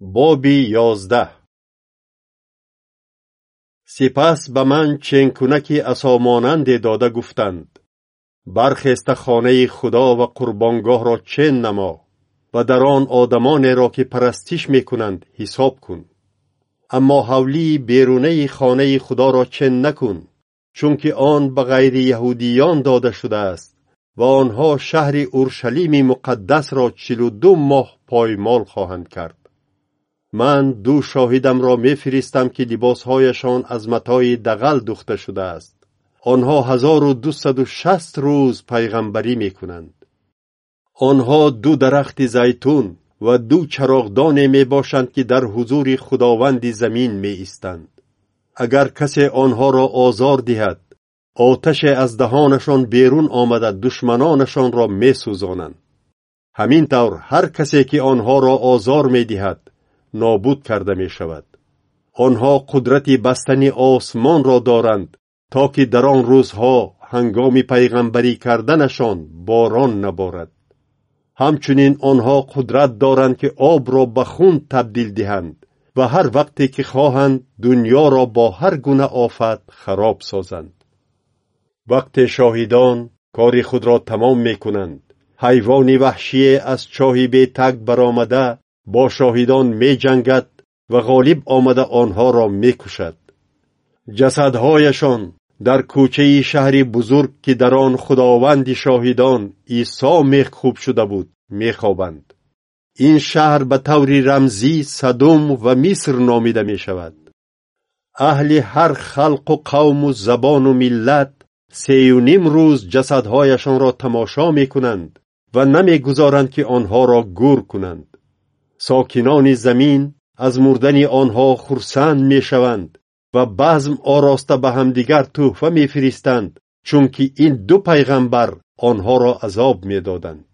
боби ёздаҳ. Сипас ба ман ченкунаки асомонанде дода гуфтанд. Бархеста хонаи худо ва қурбонгоҳро чен намо ва дар он одамонеро ки парастиш мекунанд ҳисоб кун. Аммо ҳавлии берунаи хонаи худоро чен накун чунки он ба ғайрияҳудиён дода шудааст ва онҳо шаҳри уршалими муқаддасро чилу ду моҳ поймол хоҳанд кард ман ду шоҳидамро мефиристам ки либосҳояшон аз матои дағал духта шудааст. Онҳо ҳазору дусаду шаст рӯз пайғамбарӣ мекунанд. Онҳо ду дарахти зайтун ва ду чароғдоне мебошанд ки дар ҳузури худованди замин меистанд. Агар касе онҳоро озор диҳад оташе аз даҳонашон берун омада душманонашонро месӯзонанд. Ҳамин тавр ҳар касе ки онҳоро озор медиҳад нобуд карда мешавад. Онҳо қудрати бастани осмонро доранд то ки дар он рӯзҳо ҳангоми пайғамбарӣ карданашон борон наборад. Ҳамчунин онҳо қудрат доранд ки обро ба хун табдил диҳанд ва ҳар вақте ки хоҳанд дуньёро бо ҳар гуна офат хароб созанд. Вақте шоҳидон кори худро тамом мекунанд ҳайвони ваҳшие аз чоҳи бетаг баромада бо шоҳидон меҷангад ва ғолиб омада онҳоро мекушад. Ҷасадҳояшон дар кӯчаи шаҳри бузург ки дар он худованди шоҳидон исо мехуб шуда буд мехобанд. Ин шаҳр ба таври рамзӣ садум ва миср номида мешавад. Аҳли ҳар халқу қавму забону миллат сеюним рӯз ҷасадҳояшонро тамошо мекунанд ва намегузоранд ки онҳоро гур кунанд сокинони замин аз мурдани онҳо хурсанд мешаванд ва базм ороста ба ҳамдигар тӯҳфа мефиристанд чунки ин ду пайғамбар онҳоро азоб медоданд.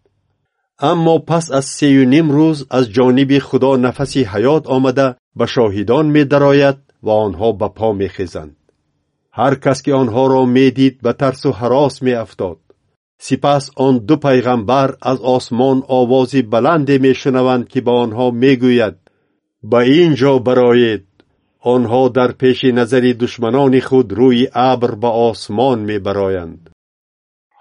Аммо пас аз сею ним рӯз аз ҷониби худо нафаси ҳаёт омада ба шоҳидон медарояд ва онҳо ба по мехезанд. Ҳар кас ки онҳоро медид ба тарсу ҳарос меафтод сипас он ду пайғамбар аз осмон овози баланде мешунаванд ки ба онҳо мегӯяд. Ба ин ҷо бароед онҳо дар пеши назари душманони худ рӯи абр ба осмон мебароянд.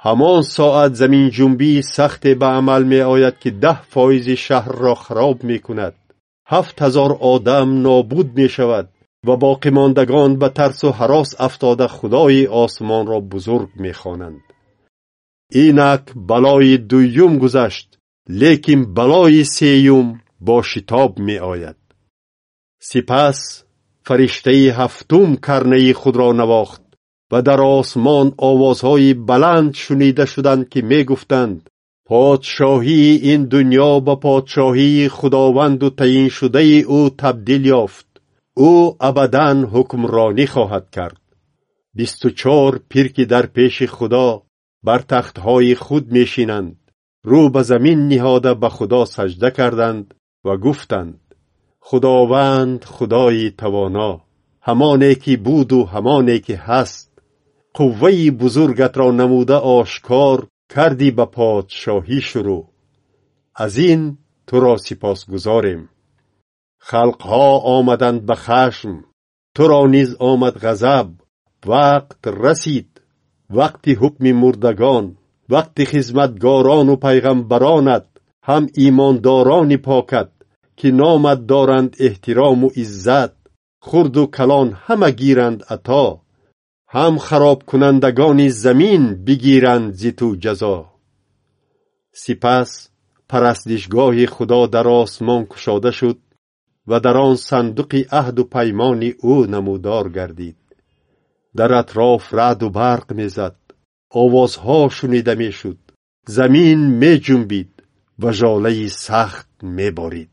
Ҳамон соат заминҷунбии сахте ба амал меояд ки даҳ фоизи шаҳрро хароб мекунад. Ҳафт ҳазор одам нобуд мешавад ва боқимондагон ба тарсу ҳарос афтода худои осмонро бузург мехонанд инак балои дуюм гузашт лекин балои сеюм бо шитоб меояд. Сипас фариштаи ҳафтум карнаи худро навохт ва дар осмон овозҳои баланд шунида шуданд ки мегуфтанд подшоҳии ин дуньё ба подшоҳии худованду таъиншудаи ӯ табдил ёфт. Ӯ абадан ҳукмронӣ хоҳад кард. Бисту чор пир ки дар пеши худо бар тахтҳои худ мешинанд. Рӯ ба замин ниҳода ба худо саҷда карданд ва гуфтанд. Худованд худои тавоно ҳамоне ки буду ҳамоне ки ҳаст. Қувваи бузургатро намуда ошкор кардӣ ба подшоҳӣ шурӯъ. Аз ин туро сипосгузорем. Халқҳо омаданд ба хашм. Туро низ омад ғазаб. Вақт расид вақти ҳукми мурдагон вақти хизматгорону пайғамбаронат ҳам имондорони покат ки номат доранд эҳтирому иззат хурду калон ҳама гиранд ато ҳам харобкунандагони замин бигиранд зи ту ҷазо. Сипас парастишгоҳи худо дар осмон кушода шуд ва дар он сандуқи аҳду паймони ӯ намудор гардид дар атроф раъду барқ мезад. Овозҳо шунида мешуд. Замин меҷунбид ва жолаи сахт меборид